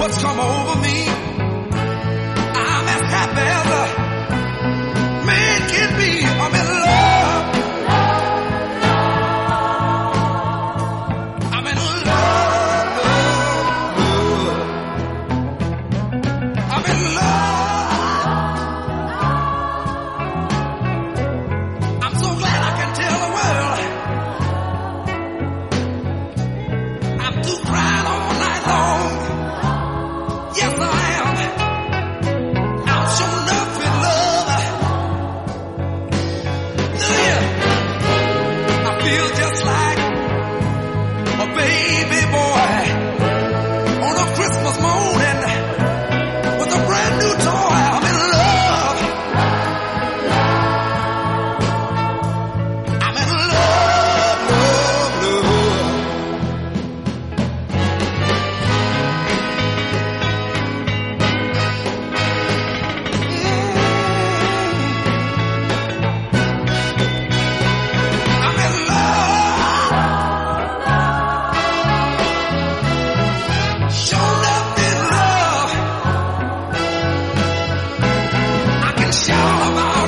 what's come over me. I'm as happy as a man can be. I'm in love. I'm in love. I'm in love. I'm so glad I can tell the world. I'm through crying in love.